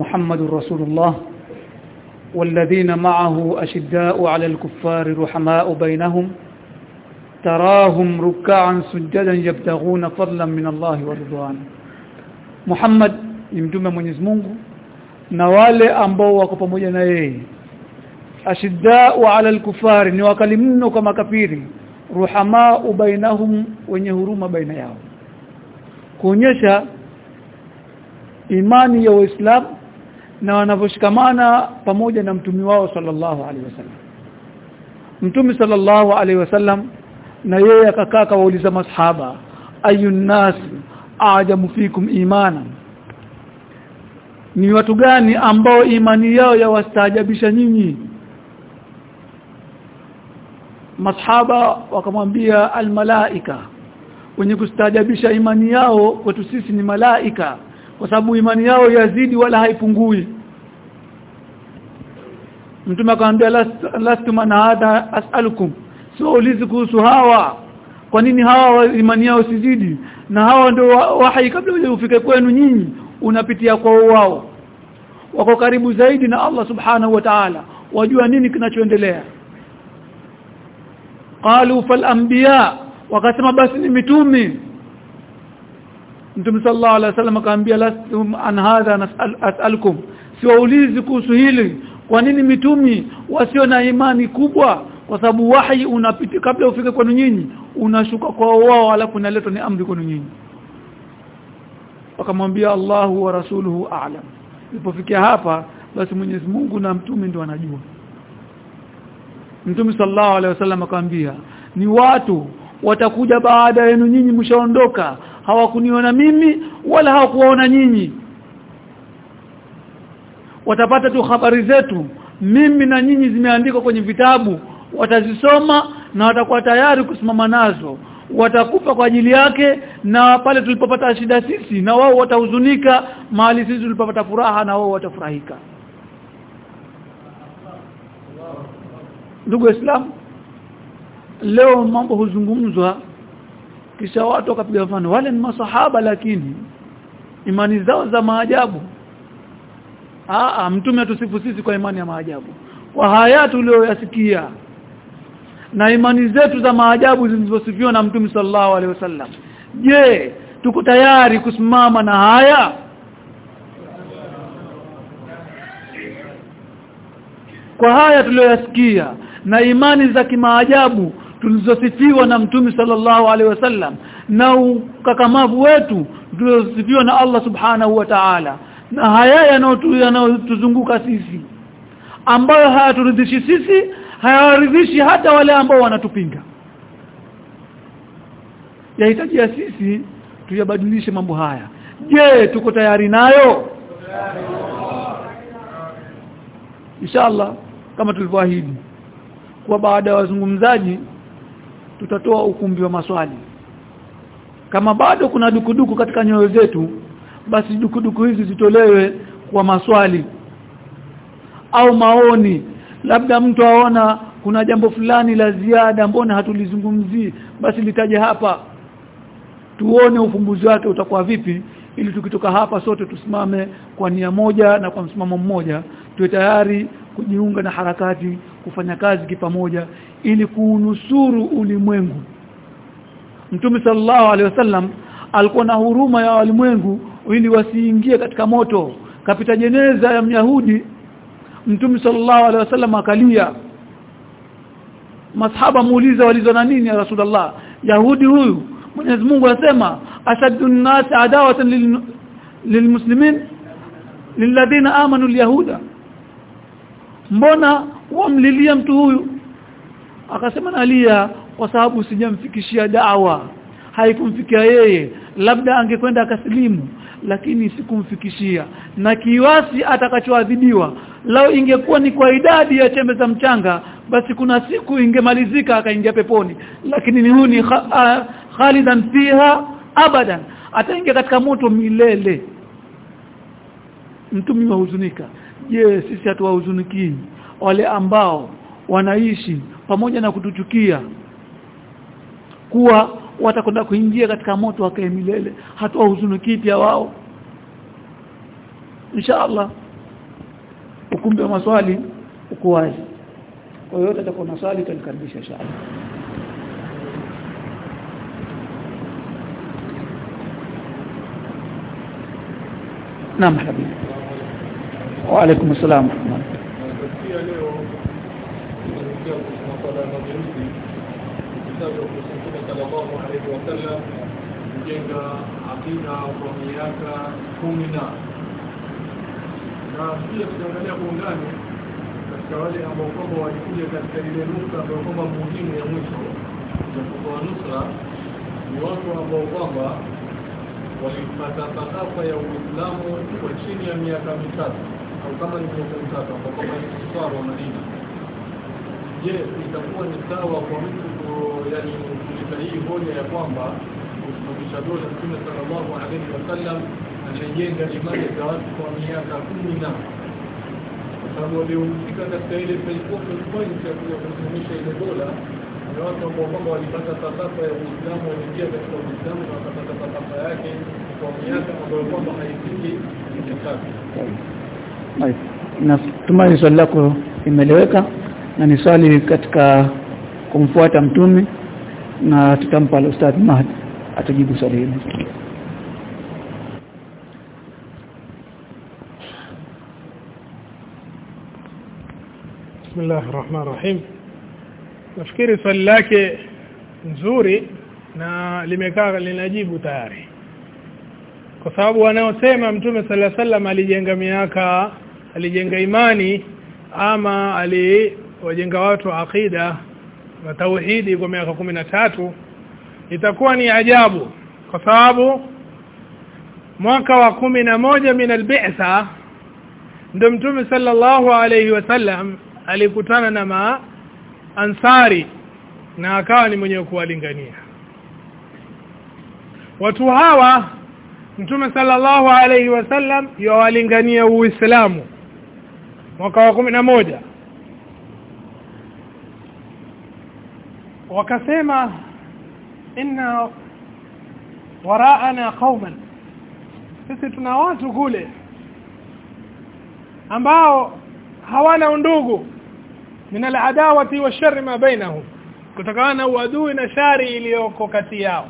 محمد رسول الله والذين معه أشداء على الكفار رحماء بينهم تراهم ركعا سجدا يبتغون فضلا من الله ورضوانا محمد يمدوم من يزمونه نوالي أمبو وقفمجنا إيه. أشداء على الكفار نوكلمنه كما كفير رحماء بينهم ونهرم بينهم. كونيشا إيمان يو إسلام na wanavyoshikamana pamoja na mtumi wao sallallahu alaihi wasallam. Mtumi sallallahu alaihi wasallam na yeye akakaa kawauliza masahaba ayun nas ajamu fikum imana ni watu gani ambao imani yao yawastaajabisha nyinyi? Masahaba wakamwambia almalaika wenye kustaajabisha imani yao kwetu sisi ni malaika kwa sababu imani yao yazidi wala haipungui. Mtume akamwambia lastu man hada as'alukum. Siwaulizi kuhusu hawa. Kwa nini hawa imani yao sizidi? Na hawa ndio wahai kabla ufike kwenu nyinyi unapitia kwa wao. Wako karibu zaidi na Allah subhanahu wa ta'ala. Wajua nini kinachoendelea. Qalu fal anbiya. Wakasema basi ni mitumi Mtume sallallahu alaihi wasallam akaambia lastum an hadha nas'al siwaulizi kuhusu hili. Kwa nini mitumi wasio na imani kubwa? Kwa sababu wahi unapita kabla ufike kwenu nyinyi unashuka kwa wao alafu unaletwa ni amri kwenu nyinyi. Wakamwambia Allahu wa rasuluhu a'lam. Ilipofikia hapa basi Mwenyezi Mungu na mtume ndio anajua Mtume sallallahu alaihi wasallam akamwambia ni watu watakuja baada yenu nyinyi mshaondoka hawakuniona mimi wala hawakuona nyinyi. Watapata tu habari zetu. Mimi na nyinyi zimeandikwa kwenye vitabu. Watazisoma na watakuwa tayari kusimama nazo. Watakufa kwa ajili yake na pale tulipopata shida sisi na wao watahuzunika. Mahali sisi tulipopata furaha na wao watafurahika. Ndugu waislamu leo mambo huzungumzwa kisha watu wakapiga mfano wale ni masahaba lakini imani zao za maajabu. Aa mtume atusifu sisi kwa imani ya maajabu. Kwa haya tuliyoyasikia na imani zetu za maajabu zilizosifiwa na mtume sallallahu alaihi wasallam. Je tuko tayari kusimama na haya? Kwa haya tuliyoyasikia na imani za kimaajabu tulizosifiwa na mtume sallallahu alaihi wasallam na ukakamavu wetu tulizositiwa na Allah subhanahu wa ta'ala. Na haya yanayotuzunguka sisi ambayo hayaturidhishi sisi hayawaridhishi hata wale ambao wanatupinga. Yahitaji ya sisi tuyabadilishe mambo haya. Je tuko tayari nayo? Inshallah kama tulivyoahidi kwa baada ya wazungumzaji tutatoa ukumbi wa maswali. Kama bado kuna dukuduku katika nyoyo zetu basi dukuduku hizi zitolewe kwa maswali au maoni. Labda mtu aona kuna jambo fulani la ziada mbona hatulizungumzii basi litaje hapa. Tuone ufumbuzi wake utakuwa vipi ili tukitoka hapa sote tusimame kwa nia moja na kwa msimamo mmoja tuwe tayari kujiunga na harakati kufanya kazi kipamoja ili kuunusuru ulimwengu. Mtume sallallahu alaihi wasallam alikuwa na huruma ya walimwengu ili wasiingie katika moto. Kapita jeneza ya Myahudi Mtume sallallahu alaihi wasallam akalia. Masahaba muuliza walizo na nini ya Rasulullah? Yahudi huyu Mwenyezi Mungu anasema ashaddu an-nas adawatan lilmuslimin lilladhina amanu alyahuda. Mbona wamlilia mtu huyu. Akasema nalia kwa sababu sijamfikishia dawa. Haikumfikia yeye. Labda angekwenda akasilimu lakini sikumfikishia. Na kiwasi atakachoadhibiwa lao ingekuwa ni kwa idadi ya chembe za mchanga basi kuna siku ingemalizika akaingia peponi. Lakini ni huyu ni khalidan fiha abadan. Ataingia katika moto milele. Mtumi wahuzunika je yes, sisi hatuwahuzuniki wale ambao wanaishi pamoja na kutuchukia kuwa watakwenda kuingia katika moto wakae milele. Hatoa huzuni kipya wao. Insha Allah ukumbi wa maswali uko wazi. Kwa hiyo atakuwa na swali tutalikaribisha inshallah. حبيبي وعليكم السلام ورحمه assalam. Nasikia leo kuzungumzia kuhusu masuala ya mageuzi. Kitabu cha Mtume sallallahu alaihi wasallam kujenga akida kwa miaka kumi na. Na pia tutaangalia kwa undani katika wale ambao kwamba walikuja katika ile nukta ambayo kwamba muhimu ya mwisho ya kutoa nusra ni watu ambao kwamba walipata thakafa ya Uislamu kwa chini ya miaka mitatu au kama ni miaka mitatu kwa kwamba ni msafara Madina. Je, itakuwa ni sawa kwa mtu yani kuleta hii hoja ya kwamba kusimamisha dola Mtume sallallahu alaihi wasallam anajenga imani za watu kwa miaka kumi na kwa sababu waliohusika katika ile point ya kusimamisha ile dola ni watu ambao kwamba walipata falsafa ya Uislamu, waliingia katika Uislamu na wakapata falsafa yake kwa miaka ambayo kwamba haifiki mitatu. Right natumai swali lako imeleweka na ni swali katika kumfuata mtume na tutampa ustadh Mahdi atajibu swali hili. Bismillahir Rahmanir Rahim. Nafikiri swali lake nzuri na limekaa linajibu tayari kwa sababu wanaosema mtume sala sallam alijenga miaka alijenga imani ama aliwajenga watu aqida na tauhidi kwa miaka kumi na tatu itakuwa ni ajabu. Kwa sababu mwaka wa kumi na moja min albitha ndio mtume sallallahu alayhi wasallam alikutana na ma ansari na akawa ni mwenye kuwalingania. Watu hawa mtume sallallahu alayhi wasallam yawalingania uislamu. Mwaka wa kumi na moja. Wakasema inna waraana qauman sisi tuna watu kule ambao hawana undugu. Min aladawati washari ma bainahum kutokana na uadui na shari iliyoko kati yao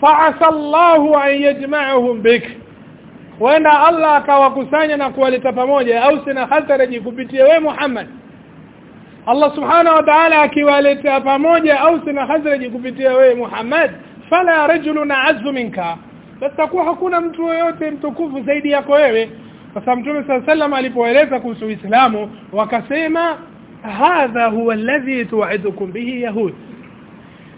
faasa Allahu an yajma'ahum bik wenda Allah akawakusanya na kuwaleta pamoja au sina hataraji kupitia we Muhammad. Allah subhanahu wa ta'ala akiwaleta pamoja au sina hazraji kupitia wewe Muhammad fala rajulun azzu minka. Basi hakuna mtu yeyote mtukufu zaidi yako wewe. Sasa mtume sallam alipoeleza kuhusu Uislamu wakasema hadha huwa alladhi tu'idukum bihi yahudi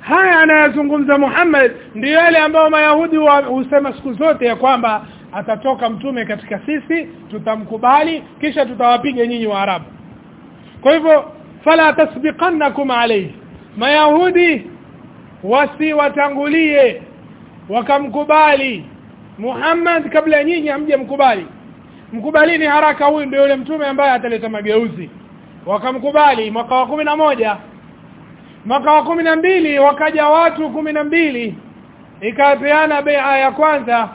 haya anayazungumza Muhammad ndio yale ambao mayahudi husema siku zote ya kwamba atatoka mtume katika sisi tutamkubali kisha tutawapiga nyinyi waarabu. Kwa hivyo fala tasbiqannakum alayhi. Mayahudi wasiwatangulie wakamkubali Muhammad kabla nyinyi hamje mkubali. Mkubalini haraka huyu ndio yule mtume ambaye ataleta mageuzi. Wakamkubali mwaka wa moja mwaka wa kumi na mbili wakaja watu kumi na mbili. Ikapeana bai'a ya kwanza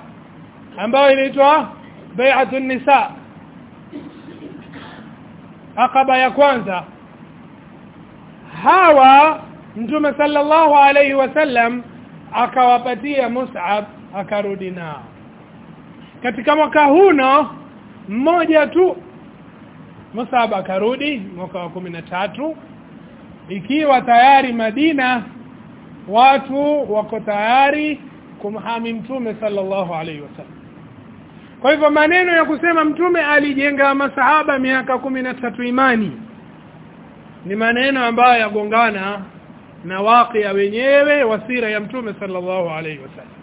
ambayo inaitwa bai'atu nisa. Akaba ya kwanza. Hawa mtume sallallahu alayhi wasallam akawapatia Mus'ab akarudi nao. Katika mwaka huno mmoja tu Mus'ab akarudi mwaka wa tatu ikiwa tayari Madina watu wako tayari kumhami mtume sallallahu alaihi wasallam kwa hivyo maneno ya kusema mtume alijenga masahaba miaka kumi na tatu imani ni maneno ambayo yagongana na wakia wenyewe wa sira ya mtume sallallahu alaihi wasallam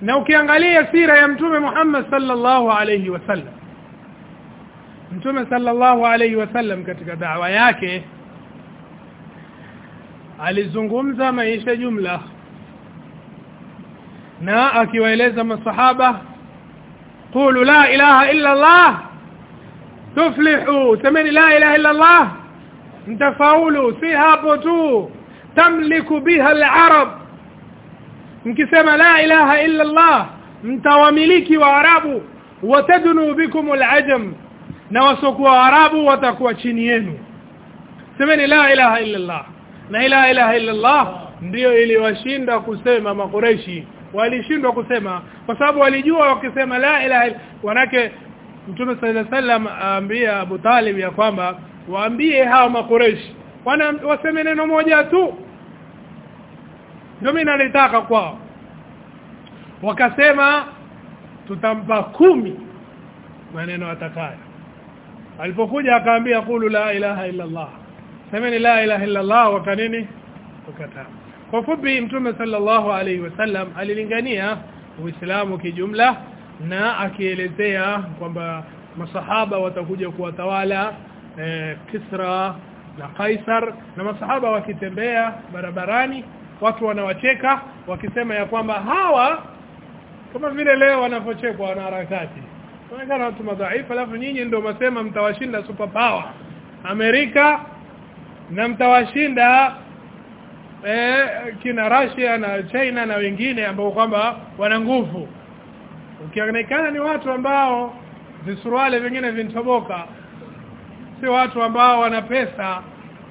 na ukiangalia sira ya mtume Muhammad sallallahu alaihi wasallam mtume sallallahu alaihi wasallam katika dawa yake alizungumza maisha jumla na akiwaeleza masahaba qulu la ilaha illa Allah tuflihu semeni la ilaha illa Allah mtafaulu si hapo tu tamliku biha al-arab. Mkisema la ilaha illa Allah mtawamiliki wa arabu watadnu bikum al-ajam na wasokuwa Waarabu watakuwa chini yenu. Semeni la ilaha illa Allah na la ilaha illa Allah ndio iliwashinda kusema makureshi walishindwa kusema kwa sababu walijua wakisema la ilaha wanake Mtume sallallahu alaihi aambia Abu Talib ya kwamba waambie hawa makureshi wana waseme neno moja tu. Ndio mimi nalitaka kwao. Wakasema tutampa kumi maneno atakayo. Alipokuja akaambia qulu la ilaha illa Allah semeni la ilaha illa Allah wakanini wakataa kwa fupi mtume sallallahu alaihi wasallam alilingania uislamu kijumla na akielezea kwamba masahaba watakuja kuwatawala eh, Kisra na Kaisar na masahaba wakitembea barabarani watu wanawacheka wakisema ya kwamba hawa kama vile leo wanapochekwa wanaharakati. Wanaonekana watu madhaifu alafu nyinyi ndio masema mtawashinda super power Amerika na mtawashinda eh, kina Russia na China na wengine ambao kwamba wana nguvu. Ukionekana ni watu ambao visuruale vingine vintoboka si watu ambao wana pesa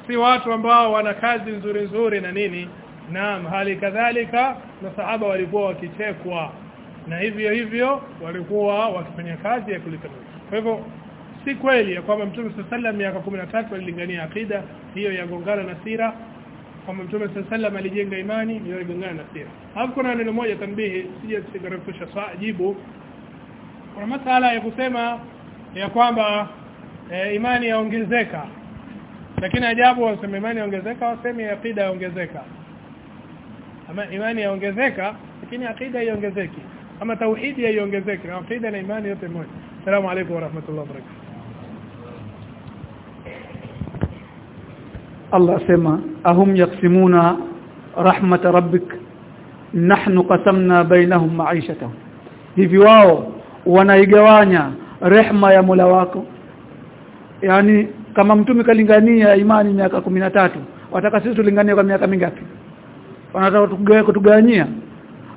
si watu ambao wana kazi nzuri nzuri na nini. Naam hali kadhalika masahaba walikuwa wakichekwa na hivyo hivyo walikuwa wakifanya kazi ya kulipa kwa hivyo si kweli ya kwamba Mtume sallam miaka 13 alilingania akida hiyo yagongana na sira kwamba Mtume sallam alijenga imani hiyo yagongana na sira. Hapo kuna neno moja tanbihi sija sigarefusha jibu. Kuna masala ya kusema ya kwamba e, imani yaongezeka. Lakini ajabu waseme imani yaongezeka waseme akida yaongezeka. Ama imani yaongezeka lakini akida iongezeki. Ama tauhidi iongezeke akida na imani yote moja. السلام عليكم ورحمه الله wa Allah asema ahum yaksimuna rahmat rabbik nahnu qasamna bainahum ma'ishatahum. Hivi wao wanaigawanya rehma ya Mola wako. Yani kama mtume kalingania imani miaka tatu wataka sisi tulinganie kwa miaka mingapi? Wanataka tugawe kutugawanyia?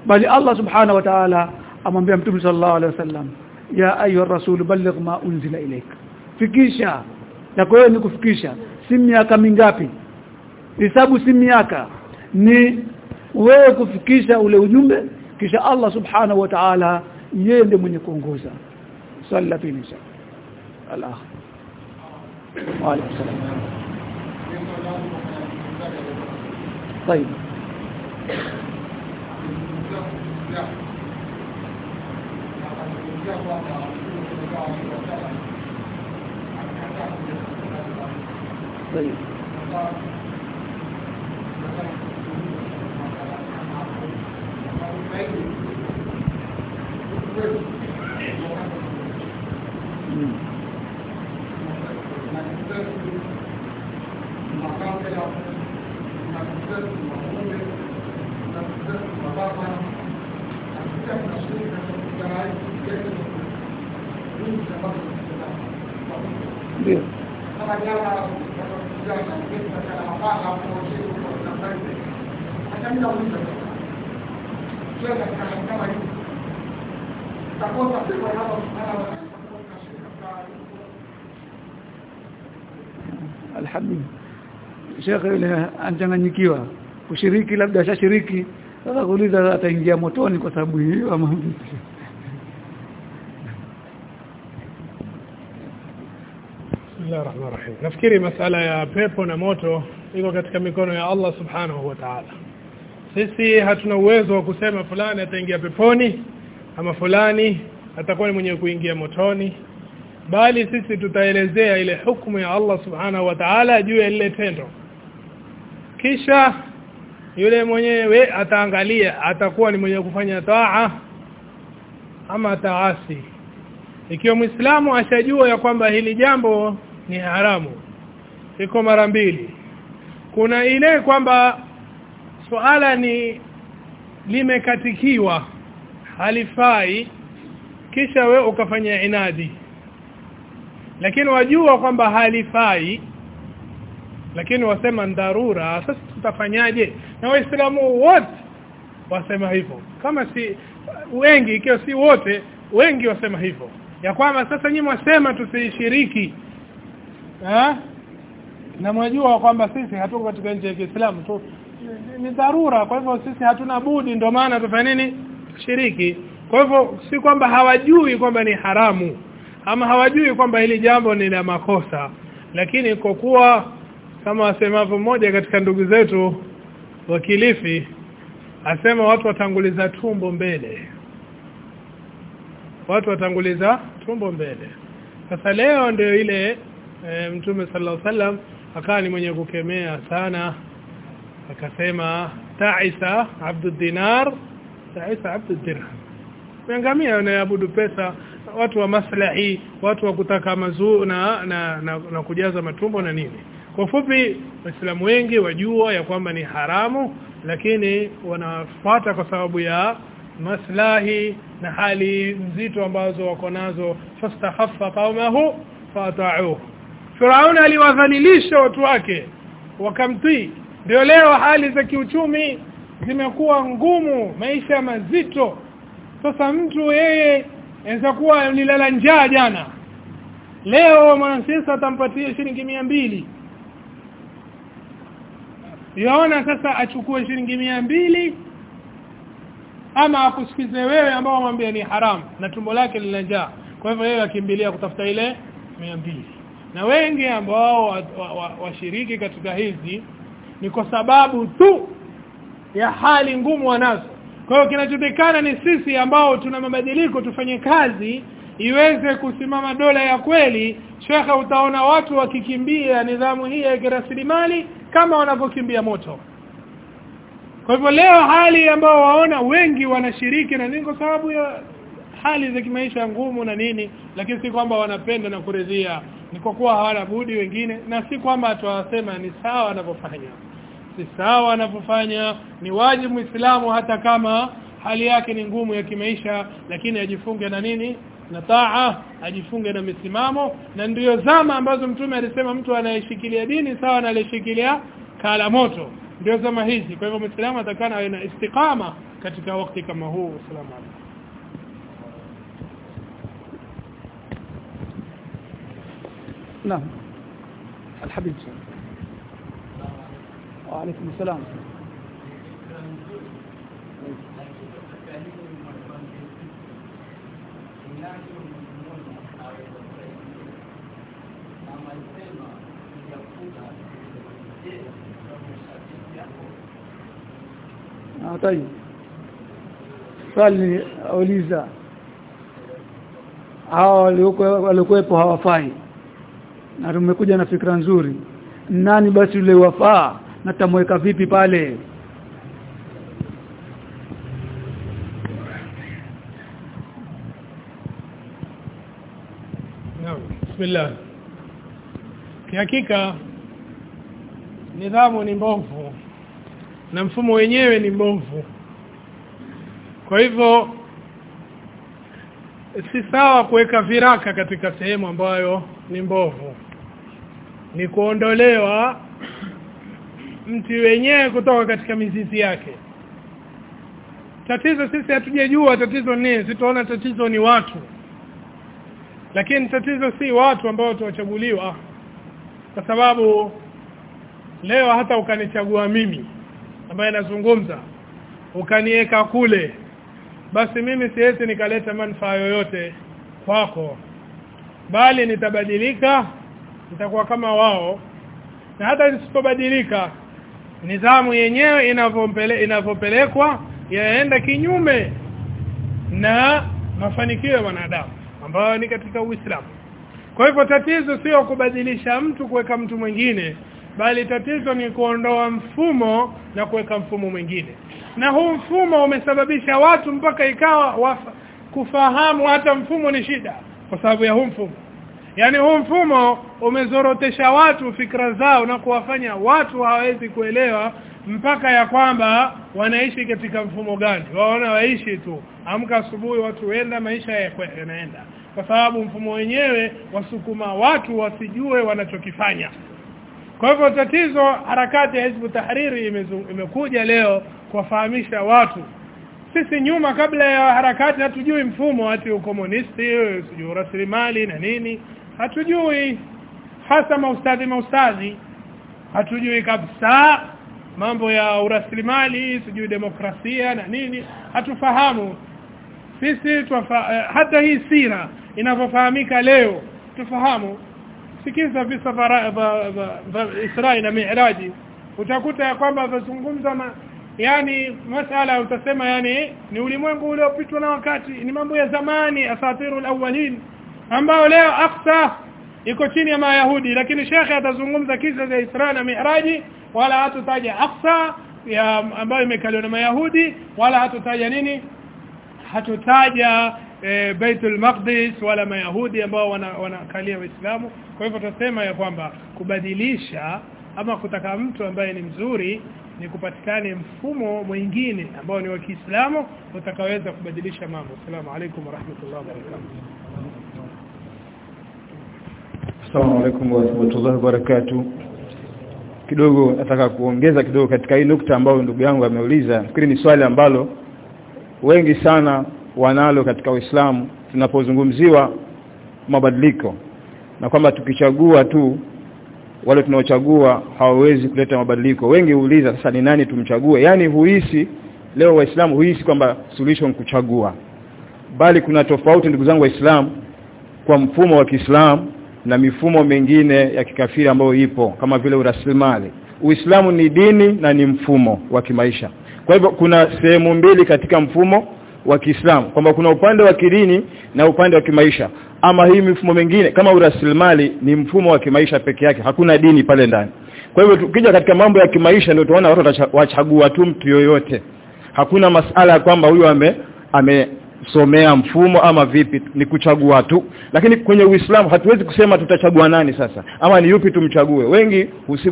Bali Allah subhanahu wa ta'ala amwambia mtume sallallahu alaihi wasallam ya ayuha rasul balligh ma unzila ilayka fikisha na kwa ni kufikisha si miaka mingapi hesabu si miaka ni wewe kufikisha ule ujumbe kisha Allah subhanahu wa ta'ala yeye ndiye mwenye kuongoza swali la pili insha Allah طيب કરી Thank you. vijana kuweza mapanga Alhamdulillah. Sheikh yule anachanganyikiwa kushiriki labda ashashiriki sasa kuuliza ataingia motoni kwa sababu hiyo ama Rahim. Nafikiri masala ya pepo na moto iko katika mikono ya Allah Subhanahu wa Ta'ala. Sisi hatuna uwezo wa kusema fulani ataingia peponi ama fulani atakuwa ni mwenye kuingia motoni bali sisi tutaelezea ile hukumu ya Allah Subhanahu wa Ta'ala juu ya lile tendo. Kisha yule mwenyewe ataangalia atakuwa ni mwenye kufanya taa ama taasi ikiwa muislamu ashajua ya kwamba hili jambo ni haramu. Iko mara mbili. Kuna ile kwamba suala ni limekatikiwa halifai kisha we ukafanya inadi. Lakini wajua kwamba halifai lakini wasema dharura. Sasa tutafanyaje? Na waislamu wote wasema hivyo. Kama si wengi ikiwa si wote wengi wasema hivyo. Ya kwamba sasa nyinyi mwasema tusishiriki eh? Na mwajua kwamba sisi hatuko katika nchi ya Kiislamu tu. Ni dharura. Kwa hivyo sisi hatuna budi ndio maana tufanye nini? Shiriki. Kwa hivyo si kwamba hawajui kwamba ni haramu ama hawajui kwamba hili jambo ni la makosa. Lakini kwa kuwa kama wasemavyo mmoja katika ndugu zetu wakilifi asema watu watanguliza tumbo mbele. Watu watanguliza tumbo mbele. Sasa leo ndio ile e, mtume sallallahu wasallam akawa ni mwenye kukemea sana. Akasema ta'isa abdu dinar ta'isa abdu dirham Mengamia wanaabudu pesa watu wa maslahi watu wa kutaka mazuri na, na, na, na kujaza matumbo na nini. Kwa fupi waislamu wengi wajua ya kwamba ni haramu lakini wanafuata kwa sababu ya maslahi na hali nzito ambazo wako nazo. Fastahaffa qaumahu fata'uhu Firaun aliwadhalilisha watu wake wakamtii. Ndio leo hali za kiuchumi zimekuwa ngumu maisha mazito. Sasa mtu yeye anaweza kuwa nilala njaa jana. Leo mwanasiasa atampatia shilingi mia mbili. Yaona sasa achukue shilingi mia mbili ama akusikize wewe ambao wamwambia ni haramu na tumbo lake lina njaa. Kwa hivyo yeye akimbilia kutafuta ile mia mbili na wengi ambao washiriki wa, wa, wa katika hizi ni kwa sababu tu ya hali ngumu wanazo. Kwa hiyo kinachotekana ni sisi ambao tuna mabadiliko tufanye kazi iweze kusimama dola ya kweli. Shekha utaona watu wakikimbia nidhamu hii ya kirasilimali kama wanavyokimbia moto. Kwa hivyo leo hali ambao waona wengi wanashiriki na nini kwa sababu ya hali za kimaisha ngumu na nini lakini si kwamba wanapenda na kuridhia ni kwa kuwa hawana budi wengine na si kwamba tuwasema ni sawa wanavyofanya. Si sawa wanavyofanya ni wajibu muislamu hata kama hali yake ni ngumu ya kimaisha lakini ajifunge na nini? Na taa ajifunge na misimamo. Na ndiyo zama ambazo mtume alisema mtu anayeshikilia dini sawa na aliyeshikilia kala moto. Ndio zama hizi. Kwa hivyo muislamu atakana awe na istiqama katika wakati kama huu. Salamu alaykum نعم. الحبيب سلام وعليكم السلام. آه، طيب. قال لي أوليزا. هاو اللي هو اللي هو يبقى هوا فاي na tumekuja na fikra nzuri. Nani basi yule wafaa? Na tamweka vipi pale? Bismillah. Kihakika nidhamu ni mbovu na mfumo wenyewe ni mbovu. Kwa hivyo si sawa kuweka viraka katika sehemu ambayo ni mbovu ni kuondolewa mti wenyewe kutoka katika mizizi yake. Tatizo sisi hatujajua tatizo nini sitaona tatizo ni watu. Lakini tatizo si watu ambao tuwachaguliwa. Kwa sababu leo hata ukanichagua mimi ambaye nazungumza ukaniweka kule basi mimi siwezi nikaleta manufaa yoyote kwako. Bali nitabadilika nitakuwa kama wao. Na hata nisipobadilika nidhamu yenyewe inavyompele inavyopelekwa yaenda kinyume na mafanikio ya wanadamu ambayo ni katika Uislamu. Kwa hivyo tatizo sio kubadilisha mtu kuweka mtu mwingine bali tatizo ni kuondoa mfumo na kuweka mfumo mwingine. Na huu mfumo umesababisha watu mpaka ikawa wafa, kufahamu hata mfumo ni shida kwa sababu ya huu mfumo yani huu mfumo umezorotesha watu fikra zao na kuwafanya watu hawawezi kuelewa mpaka ya kwamba wanaishi katika mfumo gani. Waona waishi tu. Amka asubuhi watu wenda maisha yanaenda. Kwa sababu mfumo wenyewe wasukuma watu wasijue wanachokifanya. Kwa hivyo tatizo harakati ya Hizbu Tahriri imekuja leo kuwafahamisha watu. Sisi nyuma kabla ya harakati hatujui mfumo ati ukomunisti sijui rasilimali na nini hatujui. Hasa maustadhi maustadhi hatujui kabisa mambo ya urasilimali sijui demokrasia na nini. Hatufahamu. Sisi tuwafa, eh, hata hii sira inavyofahamika leo tufahamu. Sikiza visa vya Israeli na Mi'raji. Utakuta ya kwamba vazungumza ma, yani masala utasema yani ni ulimwengu uliopitwa na wakati. Ni mambo ya zamani asatirul awwalin ambao leo Aqsa iko chini ya Mayahudi lakini shekhe atazungumza kisa cha Isra na Mi'raji wala hatutaja Aqsa ya ambayo imekaliwa na Mayahudi wala hatutaja nini hatutaja e, Baitul Maqdis wala Mayahudi ambao wanakalia wana Waislamu kwa hivyo tutasema ya kwamba kubadilisha ama kutaka mtu ambaye ni mzuri ni kupatikane mfumo mwingine ambao ni wa Kiislamu utakaweza kubadilisha mambo. Asalamu alaykum wa rahmatullahi wa barakatuh. Assalamu alaykum wa rahmatullahi wa barakatuh. Kidogo nataka kuongeza kidogo katika hii nukta ambayo ndugu yangu ameuliza. Nafikiri ni swali ambalo wengi sana wanalo katika Uislamu tunapozungumziwa mabadiliko na kwamba tukichagua tu wale tunaochagua hawawezi kuleta mabadiliko wengi huuliza sasa ni nani tumchague Yaani huhisi leo waislamu huhisi kwamba suluhisho ni kuchagua bali kuna tofauti ndugu zangu waislamu kwa mfumo wa Kiislamu na mifumo mingine ya kikafiri ambayo ipo kama vile urasilimali. Uislamu ni dini na ni mfumo wa kimaisha. Kwa hivyo kuna sehemu mbili katika mfumo wa Kiislamu kwamba kuna upande wa kidini na upande wa kimaisha. Ama hii mifumo mingine kama urasilimali ni mfumo wa kimaisha peke yake hakuna dini pale ndani. Kwa hivyo tukija katika mambo ya kimaisha ndio tunaona watu wachagua tu mtu yoyote. Hakuna masala kwamba huyu ame ame amesomea mfumo ama vipi ni kuchagua tu. Lakini kwenye Uislamu hatuwezi kusema tutachagua nani sasa ama ni yupi tumchague. Wengi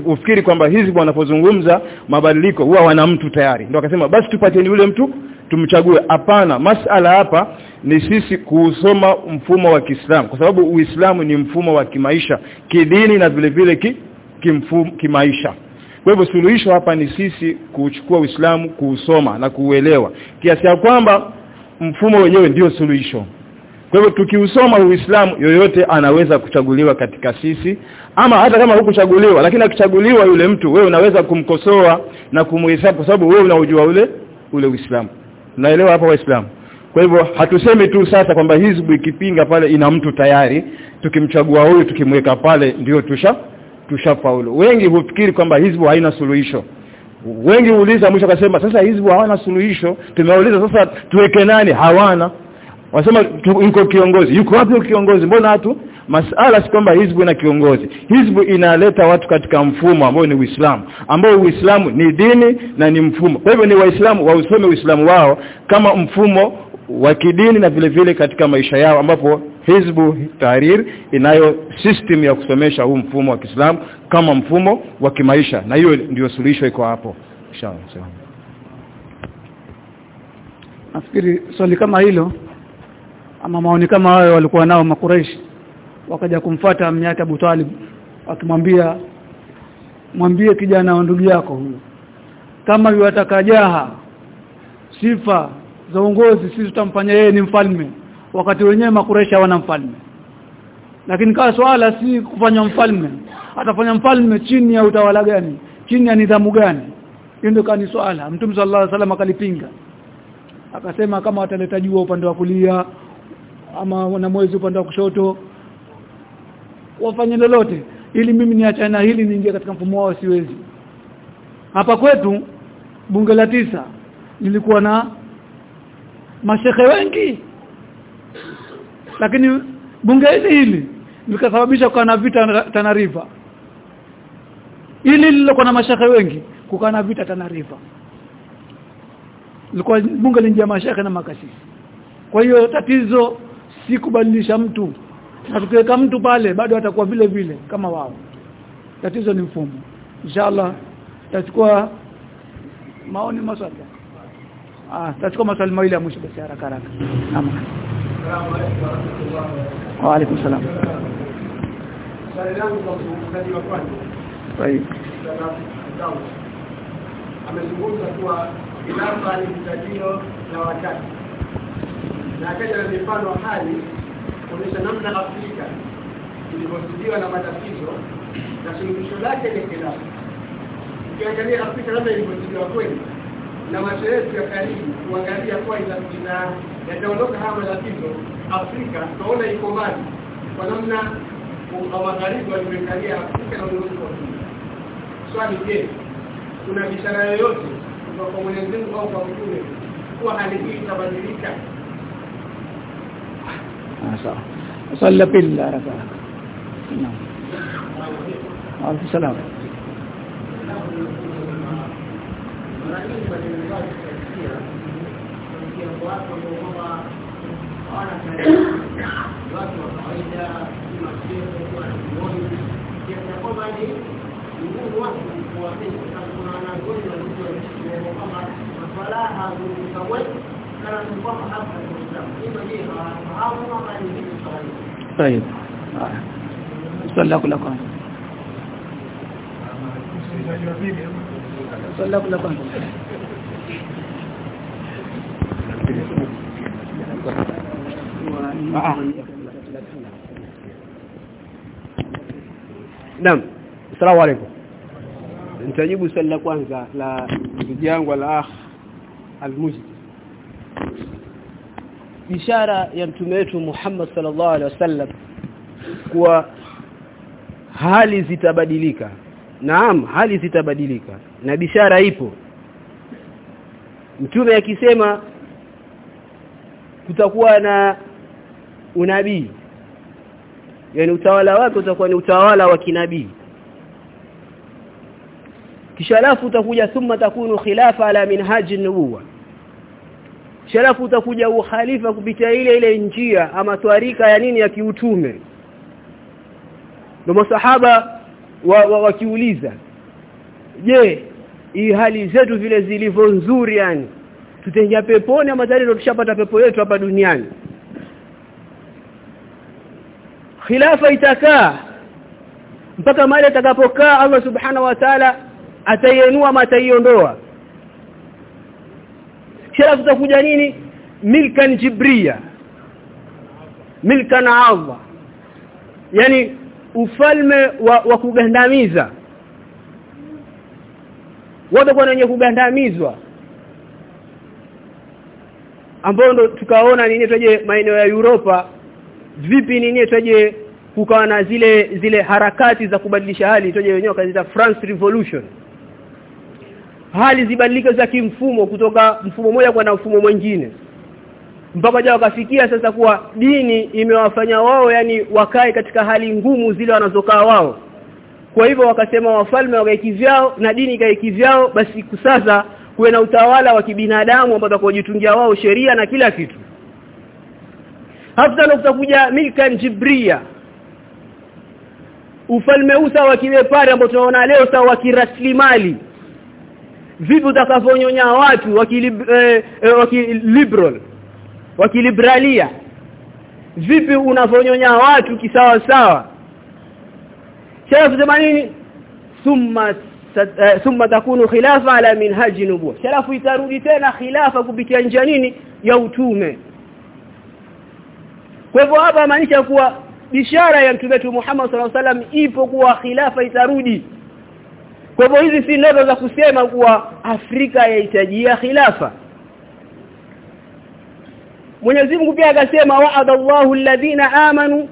ufikiri kwamba hizi wanapozungumza mabadiliko huwa wana mtu tayari. Ndio akasema basi tupateni yule mtu tumchague. Hapana masala hapa ni sisi kusoma mfumo wa Kiislamu kwa sababu Uislamu ni mfumo wa kimaisha kidini na vile vile ki, kimfumo kimaisha. Kwa hivyo suluhisho hapa ni sisi kuchukua Uislamu kuusoma na kuuelewa. Kiasi ya kwamba mfumo wenyewe ndio suluhisho. Kwa hivyo tukiusoma Uislamu yoyote anaweza kuchaguliwa katika sisi ama hata kama hukuchaguliwa lakini akichaguliwa yule mtu wewe unaweza kumkosoa na kumhesabu kwa sababu wewe unaujua ule ule Uislamu. Naelewa hapa waislamu? Kwa hivyo hatusemi tu sasa kwamba hizbu ikipinga pale ina mtu tayari tukimchagua huyu tukimweka pale ndio tusha tushafaulu wengi hufikiri kwamba hizbu haina suluhisho wengi uuliza mwisho akasema sasa hizi hawana suluhisho. Tumeuliza sasa tuweke nani? Hawana. Wasema yuko kiongozi. Yuko wapi kiongozi? Mbona watu masala si kwamba hizbu ina kiongozi. Hizbu inaleta watu katika mfumo ambao ni Uislamu ambao Uislamu ni dini na ni mfumo. Kwa hivyo ni waislamu wausome Uislamu wao kama mfumo wa kidini na vile vile katika maisha yao ambapo Hizbu Tahrir inayo system ya kusomesha huu mfumo wa Kiislamu kama mfumo wa kimaisha. Na hiyo ndio suluhisho iko hapo. Inshallah nafikiri swali kama hilo ama maoni kama hayo walikuwa nao makureishi wakaja kumfata mnyake Abu Talib akimwambia mwambie kijana wa ndugu yako huyo kama yuataka jaha sifa za uongozi sisi tutamfanya yeye ni mfalme. Wakati wenyewe makuresha hawana mfalme. Lakini kawa swala si kufanya mfalme atafanya mfalme chini ya utawala gani? Chini ya nidhamu gani? Hiyo ndio kani swala. Mtume sallallahu alaihi wasallam akalipinga. Akasema kama wataleta jua upande wa kulia ama na mwezi upande wa kushoto wafanye lolote. Ili mimi niachane na hili niingie katika mfumo wao siwezi. Hapa kwetu bunge la tisa nilikuwa na mashehe wengi. Lakini bunge hili likasababisha kukaa na vita Tanariva ili lilokuwa na mashehe wengi kukaa na vita Tanariva liko bunge linjia mashehe na makasisi. Kwa hiyo tatizo si kubadilisha mtu. Na tukiweka mtu pale bado atakuwa vile vile kama wao. Tatizo ni mfumo. Inshallah tachukua maoni maswali ah tutachukua maswali mawili ya mwisho basi haraka haraka ama wa alaikum salam. Amezungumza kuwa kilafa ni mtajio na wakati na akaja na mifano hali kuonyesha namna Afrika ilivyozidiwa na matatizo na suluhisho lake ni kilafa. Ukiangalia Afrika namna ilivyozidiwa kweli na macho yetu ya karibu kuangalia kuwa ina yataondoka haya matatizo Afrika tunaona iko mbali kwa namna wa magharibi walivyokalia Afrika na ulimwengu wa swali je kuna bishara yoyote kutoka kwa Mwenyezi Mungu au kwa mtume kuwa hali hii itabadilika sawa swali la pili la haraka naam Waalaikum طيب swali lako la kwanza swali lako la kwanza Naam. Asalamu alaykum. Nitajibu swali la kwanza la ndugu yangu al-akh al-Mujdi. Ishara ya mtume wetu Muhammad sallallahu alaihi wasallam kuwa hali zitabadilika. Naam, hali zitabadilika. Na bishara ipo. Mtume akisema kutakuwa na unabii yaani utawala wake utakuwa ni utawala wa kinabii kisha alafu utakuja thumma takunu khilafa ala minhaji nubuwa sharafu utakuja ukhalifa kupitia ile ile njia ama twarika ya nini ya kiutume ndio masahaba wakiuliza wa, wa je hii hali zetu vile zilivyo nzuri yani tutaingia peponi ama tayari tushapata pepo yetu hapa duniani? Khilafa itakaa mpaka mali atakapokaa Allah subhanahu wa ta'ala ataienua ama ataiondoa. Kisha tutakuja nini? Milkan jibria milkan Allah. Yani ufalme wa, wa kugandamiza. Wote kwa wenye kugandamizwa. Ambao ndo tukaona nini tuje maeneo ya Europa. Vipi nini tuje kukawa na zile zile harakati za kubadilisha hali tuje wenyewe kaziita France Revolution. Hali zibadilike za kimfumo kutoka mfumo mmoja na mfumo mwingine mpaka jao wakafikia sasa kuwa dini imewafanya wao yani wakae katika hali ngumu zile wanazokaa wao. Kwa hivyo wakasema wafalme wakaiki vyao na dini kaiki vyao basi sasa kuwe na utawala wa kibinadamu ambao utakojitungia wao sheria na kila kitu. Hata kutakuja milkan jibria. Ufalme usa wa kiwepari ambao tunaona leo sawa wa kiraslimali. Vipi utakavyonyonya watu wa eh, eh, wakiliberal wakilibralia. Vipi unavonyonya watu kisawa sawa? Sasa tusema nini? Thumma uh, thumma takunu khilafa ala minhaji nubuwa. Sharafu itarudi tena khilafa kupitia njia nini? Ya utume. Kwa hivyo hapa maanisha kuwa bishara ya mtume wetu Muhammad sallallahu alaihi wasallam ipo kuwa khilafa itarudi. Kwa hivyo hizi si ndoto za kusema kuwa Afrika yahitajia khilafa Mwenyezi Mungu pia akasema wa'ada Allahu alladhina amanu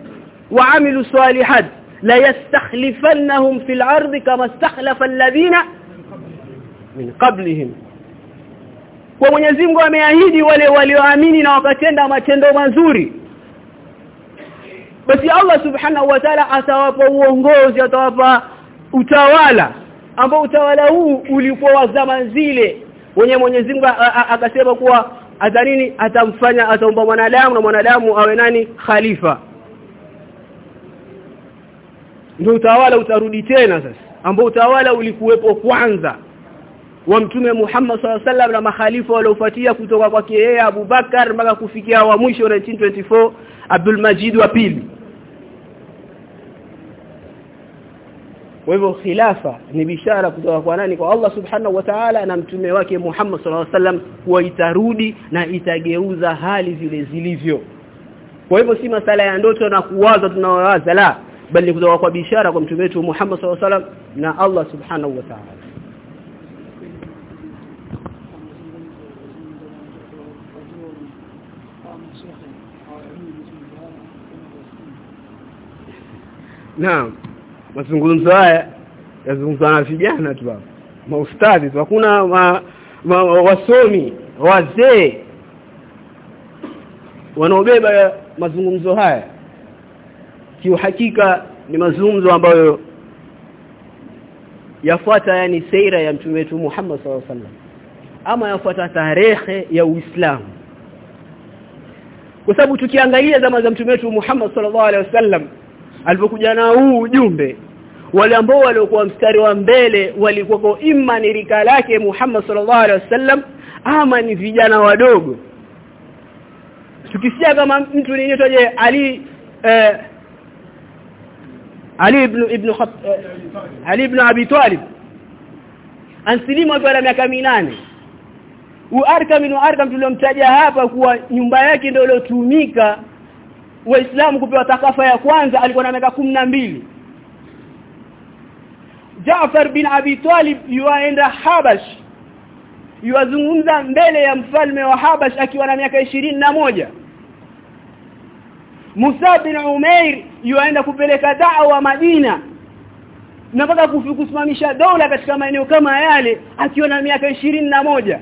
wa amilu salihat la yastakhlifannahum fil ardi kama istakhlafa alladhina min qablihim. Kwa Mwenyezi Mungu ameahidi wale walioamini na wakatenda matendo mazuri. Basi Allah subhanahu wa ta'ala atawapa uongozi atawapa utawala ambao utawala huu ulikuwa wa zama zile. Wenye Mwenyezi Mungu akasema kuwa atanini atamfanya ataumba mwanadamu na mwanadamu awe nani? Khalifa. Ndio utawala utarudi tena sasa ambao utawala ulikuwepo kwanza wa mtume Muhammad SAW na makhalifa waliofuatia kutoka kwake yeye Abu Bakar mpaka kufikia wa mwisho 1924 Abdul Majid wa pili kwa hivyo khilafa ni bishara kutoka kwa nani? Kwa Allah subhanahu wa ta'ala na mtume wake Muhammad sallallahu alaihi wasallam kuwa itarudi na itageuza hali zile zilivyo. Kwa hivyo si masala ya ndoto na kuwaza tunaowaza la bali kutoka kwa bishara kwa mtume wetu Muhammad sallallahu alaihi wasallam na Allah subhanahu wa ta'ala. Naam. Mazungumzo haya yazungumzwa na vijana tu hapa. Maustadhi tu hakuna ma, ma, wasomi, wazee wanaobeba mazungumzo haya. Kiuhakika ni mazungumzo ambayo yafuata yani seira ya mtume wetu Muhammad SAW ama yafuata tarehe ya Uislamu kwa sababu tukiangalia zama za mtume wetu Muhammad alaihi wasallam alipokuja na huu ujumbe wale ambao waliokuwa mstari wa mbele walikuwa kwa imma ni rika lake Muhammad sallallahu alaihi wasallam ama ni vijana wadogo. Tukisikia kama mtu ni nyotoje Ali eh, Ali ibn ibn Khat, eh, Ali ibn Abi Talib ansilimu akiwa na miaka minane. Uarkam ibn Arkam tuliomtaja hapa kuwa nyumba yake ndio iliyotumika Waislamu kupewa takafa ya kwanza alikuwa na miaka mbili Jaafar bin Abi Talib yuaenda Habash. Yuazungumza mbele ya mfalme wa Habash akiwa na miaka na moja. Musa bin Umair yuaenda kupeleka da'wa Madina. Na mpaka kusimamisha dola katika maeneo kama yale akiwa na miaka na moja.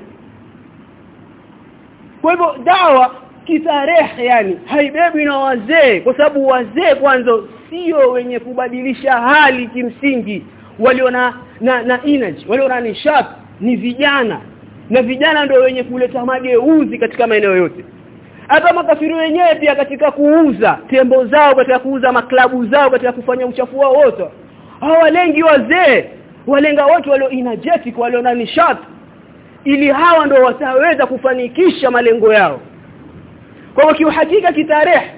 Kwa hivyo dawa kitarehe yani haibebi na wazee kwa sababu wazee kwanza sio wenye kubadilisha hali kimsingi walio na na, na energy walio na nishati ni vijana. Na vijana ndio wenye kuleta mageuzi katika maeneo yote. Hata makafiri wenyewe pia katika kuuza tembo zao katika kuuza maklabu zao katika kufanya uchafu wao wote. Hawalengi wazee walenga watu walio energetic walio na nishati. Ili hawa ndio wataweza kufanikisha malengo yao. Kwa kiuhakika kitarehe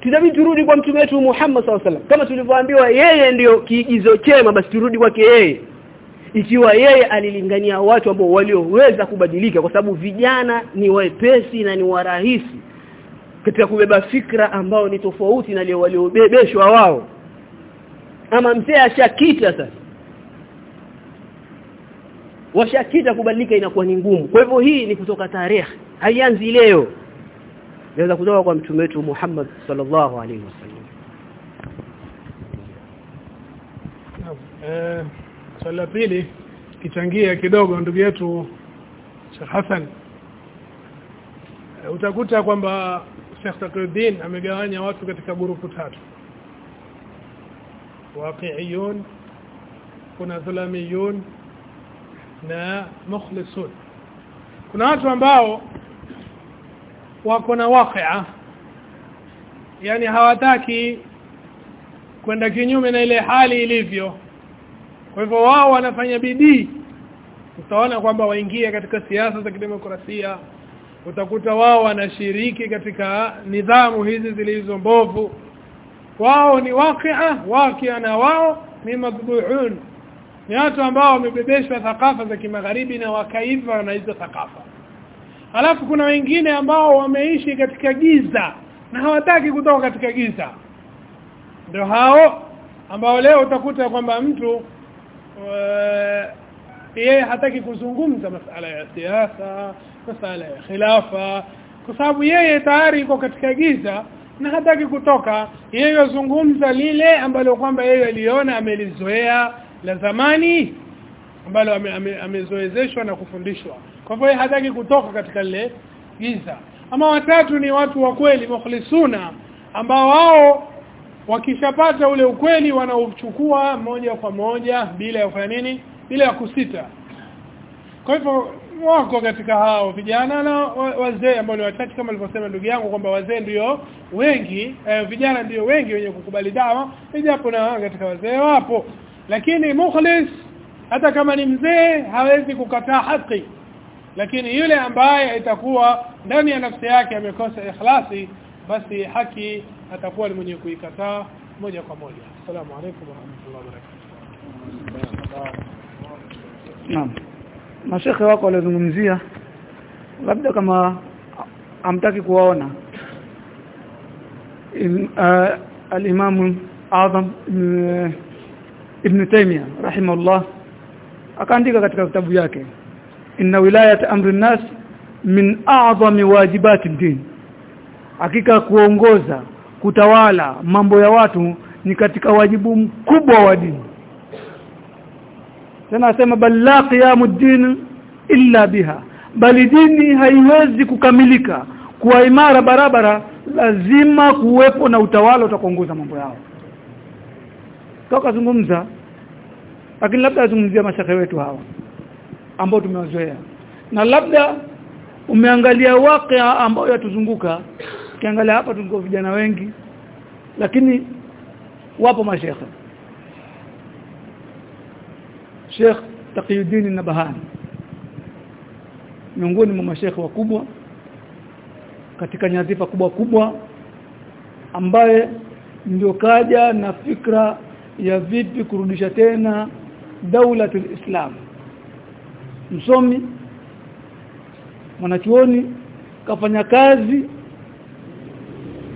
tunabidi turudi kwa mtume wetu Muhammad SAW kama tulivyoambiwa yeye ndiyo kiigizo chema basi turudi kwake yeye. Ikiwa yeye alilingania watu ambao walioweza kubadilika kwa sababu vijana ni wepesi na ni warahisi katika kubeba fikra ambao ni tofauti na waliobebeshwa wao. Ama mzee ashakita sasa. Washakita kubadilika inakuwa ni ngumu. Kwa hivyo hii ni kutoka tarehe. Haianzi leo inaweza kutoka kwa mtume wetu Muhammad sallallahu alaihi wasallam. Eh swali la pili kichangia kidogo ndugu yetu Sheikh Hassan. E, utakuta kwamba Sheikh Taqiyuddin amegawanya watu katika grupu tatu. Waqi'iyun kuna zulamiyun na mukhlisun. Kuna watu ambao wako na waqi'a. Yani hawataki kwenda kinyume na ile hali ilivyo. Kwa hivyo wao wanafanya bidii. Utaona kwamba waingie katika siasa za kidemokrasia. Utakuta wao wanashiriki katika nidhamu hizi zilizo mbovu. Wao ni waqi'a waqi'a na wao ni madhbuhun ni watu ambao wamebebeshwa thakafa za kimagharibi na wakaiva na hizo thakafa alafu kuna wengine ambao wameishi katika giza na hawataki kutoka katika giza. Ndio hao ambao leo utakuta kwamba mtu yeye hataki kuzungumza masala ya siasa masala ya khilafa kwa sababu yeye tayari yuko katika giza na hataki kutoka. Yeye yazungumza lile ambalo kwamba yeye aliona amelizoea la zamani ambalo amezoezeshwa ame, ame na kufundishwa. Kwa hivyo hataki kutoka katika lile giza. Ama watatu ni watu wa kweli mukhlisuna ambao wao wakishapata ule ukweli wanauchukua moja kwa moja bila ya kufanya nini? Bila ya kusita. Kwa hivyo wako katika hao vijana na wazee ambao ni wachache kama alivyosema ndugu yangu kwamba wazee ndio wengi eh, vijana ndio wengi wenye kukubali dawa ijapo na katika wazee wapo. Lakini mukhlis hata kama ni mzee hawezi kukataa haki lakini yule ambaye itakuwa ndani ya nafsi yake amekosa ikhlasi basi haki atakuwa ni mwenye kuikataa moja kwa moja. Asalamu alaykum wa rahmatullahi wa barakatuh. Naam. Mashekhe wako walizungumzia labda kama amtaki kuwaona al-Imam Azam ibn, ibn Taymiyyah rahimahullah akaandika katika kitabu yake inna wilayat amri nas min a'zami wajibati din. Hakika kuongoza kutawala mambo ya watu ni katika wajibu mkubwa wa dini. Tena asema bal la qiyamuddin illa biha. Bali dini haiwezi kukamilika. Kuwa imara barabara lazima kuwepo na utawala utakuongoza mambo yao. Toka zungumza lakini labda azungumzia mashaka wetu hawa ambao tumewazoea. Na labda umeangalia wakia ambao yatuzunguka ukiangalia hapa tuko vijana wengi lakini wapo mashekhe Sheikh Taqiyuddin Nabahani miongoni mwa mashekhe wakubwa katika nyadhifa kubwa kubwa ambaye ndio kaja na fikra ya vipi kurudisha tena daulatul Islam msomi mwanachuoni kafanya kazi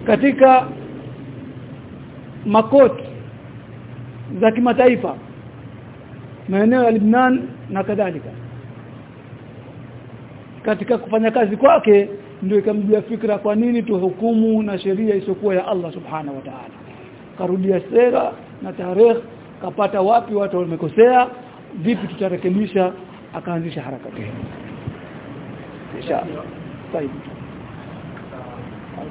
katika makoti za kimataifa maeneo ya Lebanon na kadhalika. Katika kufanya kazi kwake ndio ikamjia fikra kwa nini tuhukumu na sheria isiyokuwa ya Allah subhanahu wa ta'ala. Karudia sera na tarehe kapata wapi watu wamekosea vipi tutarekebisha akaanzisha harakati hiyo insha طيب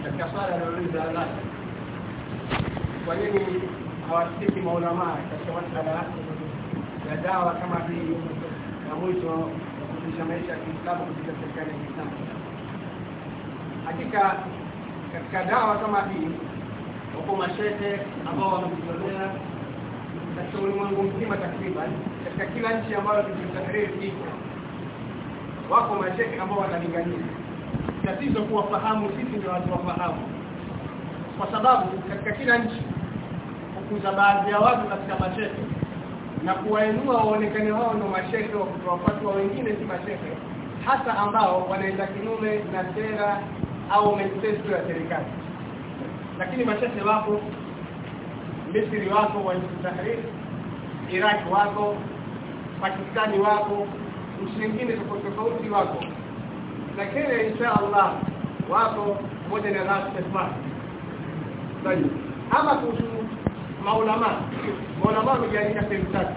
katika swala alilouliza Allah kwa nini hawasiki maulamaa katika masala ya dawa kama hii ya mwisho ya kufundisha maisha ya Kiislamu katika serikali ya Kiislamu hakika katika dawa kama hii wako mashehe ambao wamejitolea katika ulimwengu mzima takriban katika kila nchi ambayo Tahrir iko wako mashehe ambao wanalingania. Tatizo kuwafahamu sisi ndio watu wafahamu kwa sababu katika kila nchi kukuza baadhi ya watu katika mashehe na kuwainua waonekane wao ndio mashehe wa kutoa fatwa wengine si mashehe hasa ambao wanaenda kinyume na sera au manifesto ya serikali. Lakini mashehe wako Misri wako wa Tahrir Iraq wako Pakistani wako nchi nyingine tofauti wako. Kenya insha Allah wako moja na Ras Efar ama kuhusu maulama maulama wamegawanyika sehemu tatu.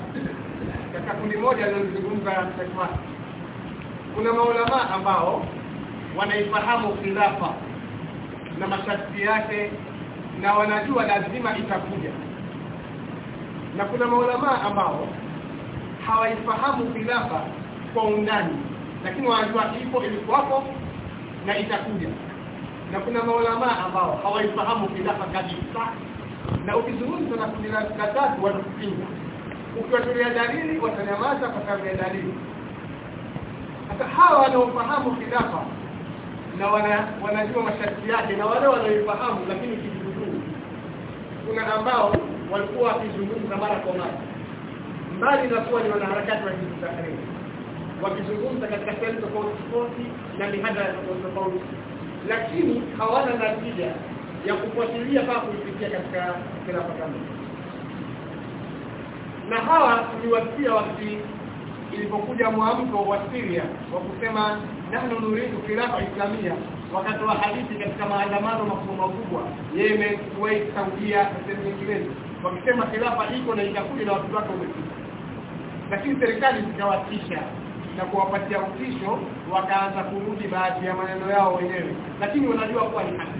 Katika kundi moja linalozungumza Efar kuna maulama ambao wanaifahamu khilafa na masharti yake na wanajua lazima itakuja. Na kuna maulamaa ambao hawaifahamu khilafa kwa undani lakini wanajua ipo ilikuwapo na itakuja. Na kuna maulamaa ambao hawaifahamu khilafa kabisa. Na ukizungumza na kundi la tatu watakupinga ukiwatolea dalili watanyamaza kwa sababu ya dalili. Hata hawa wanaofahamu khilafa na wana, wanajua masharti yake na wale wanaoifahamu lakini kuna ambao walikuwa wakizungumza mara kwa mara. Mbali na kuwa ni wanaharakati wa Tahrir wakizungumza katika sehemu tofauti tofauti na mihadhara tofauti tofauti lakini hawana natija ya kufuatilia mpaka kuifikia katika khilafa pakamu na hawa tuliwasikia wakati ilipokuja mwamko wa Syria wa kusema nahnu nuridu khilafa islamia wakatoa hadithi katika maandamano makubwa makubwa Yemen, Kuwait, Saudia na sehemu nyinginezo wakisema khilafa iko na itakuja na watu wake wamefika. Lakini serikali zikawatisha na kuwapatia utisho wakaanza kurudi baadhi ya maneno yao wenyewe. Lakini wanajua kuwa ni haki.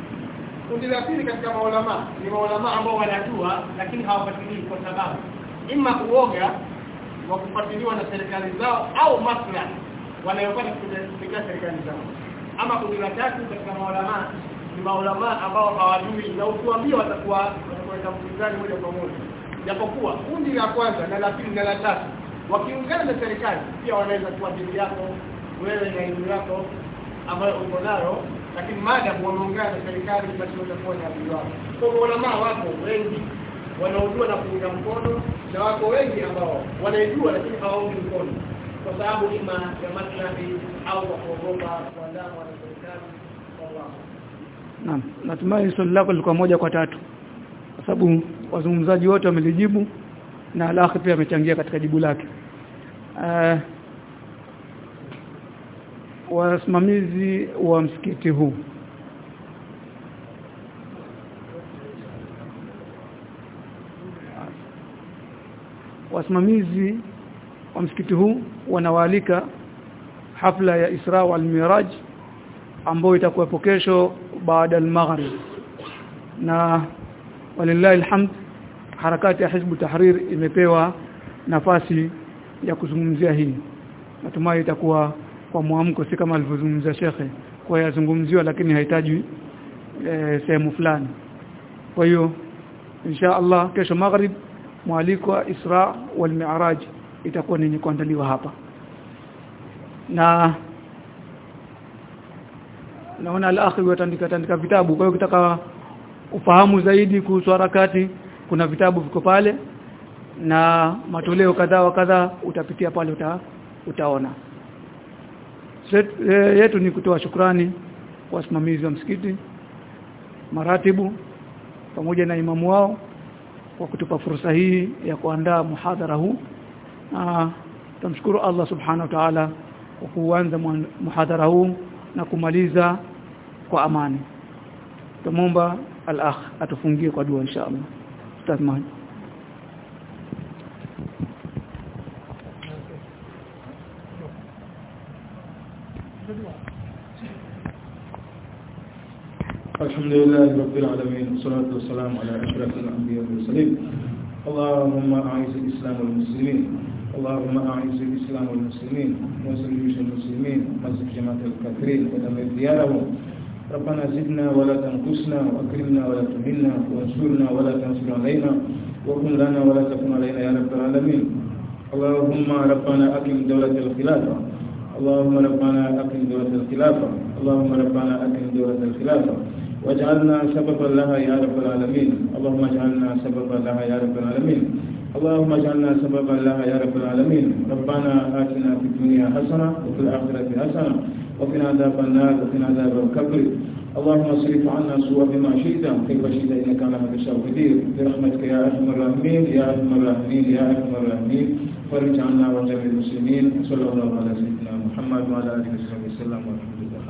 Kundi la pili katika maulama ni maulama ambao wanajua lakini hawafuatilii kwa sababu. Ima uoga wa kufuatiliwa na serikali zao au maslahi wanayopata kupitia serikali zao. Ama kundi la tatu katika maulama ni maulama ambao hawajui na ukiwaambia watakuwa watakuwa mpinzani moja kwa moja. Japokuwa kundi la kwanza na la pili na la tatu wakiungana na serikali pia wanaweza kuwa dini yako wewe na elimu yako ambayo uko nayo lakini maadamu wameungana na serikali basi watakuwa na adui wao kwa maulama wako wengi wanaojua na kuunga mkono na wako wengi ambao wanaijua lakini hawaungi mkono kwa sababu ima ya maslahi au kuogopa kuandamwa na serikali Naam, natumai swali lako lilikuwa moja kwa tatu. Kwa sababu wazungumzaji wote wamelijibu na alakhi pia amechangia katika jibu lake. Uh, wasimamizi wa msikiti huu wasimamizi wa msikiti huu wanawaalika hafla ya Isra wal Miraj ambayo itakuwepo kesho baada al-maghrib na walillahi alhamd harakati ya hizbu tahrir imepewa nafasi ya kuzungumzia hii. Natumai itakuwa kwa mwamko si kama alivyozungumzia shekhe kwa yazungumziwa lakini hahitaji e, sehemu fulani. Kwa hiyo insha Allah kesho maghrib mwaliko wa Isra wal Mi'raj itakuwa ni kuandaliwa hapa. Na naona al-akhi tandika vitabu. Kwa hiyo ukitaka ufahamu zaidi kuhusu harakati kuna vitabu viko pale na matoleo kadhaa wa kadhaa utapitia pale uta, utaona. Set, e, yetu ni kutoa shukrani kwa wasimamizi wa msikiti maratibu pamoja na imamu wao kwa kutupa fursa hii ya kuandaa muhadhara huu. Na tumshukuru Allah subhanahu wa ta'ala kwa kuanza muhadhara huu na kumaliza kwa amani. Tumomba al-akh atufungie kwa dua insha Allah الحمد لله رب العالمين والصلاة والسلام على أشرف الأنبياء والمرسلين. اللهم أعز الإسلام والمسلمين اللهم أعز الإسلام والمسلمين وأنصر جيوش المسلمين وأنصر جماعة الكافرين ودمر ديارهم. ربنا زدنا ولا تنقصنا وأكرمنا ولا تهنا وانصرنا ولا تنصر علينا وكن لنا ولا تكن علينا يا رب العالمين. اللهم ربنا أقم دولة الخلافة. اللهم ربنا أقم دولة الخلافة. اللهم ربنا أقم دولة الخلافة. واجعلنا سببا لها يا رب العالمين. اللهم اجعلنا سببا لها يا رب العالمين. اللهم اجعلنا سببا لها يا رب العالمين. ربنا آتنا في الدنيا حسنة وفي الآخرة حسنة. وقنا عذاب النار وقنا عذاب القبر. اللهم اصرف عنا سوء بما شئت. كيف شئت؟ إنك على ما تشاء قدير. برحمتك يا أرحم الراحمين يا أرحم الراحمين يا أرحم الراحمين. فرج عنا وجميع المسلمين. صلى الله على سيدنا محمد وعلى آله وصحبه وسلم. والحمد لله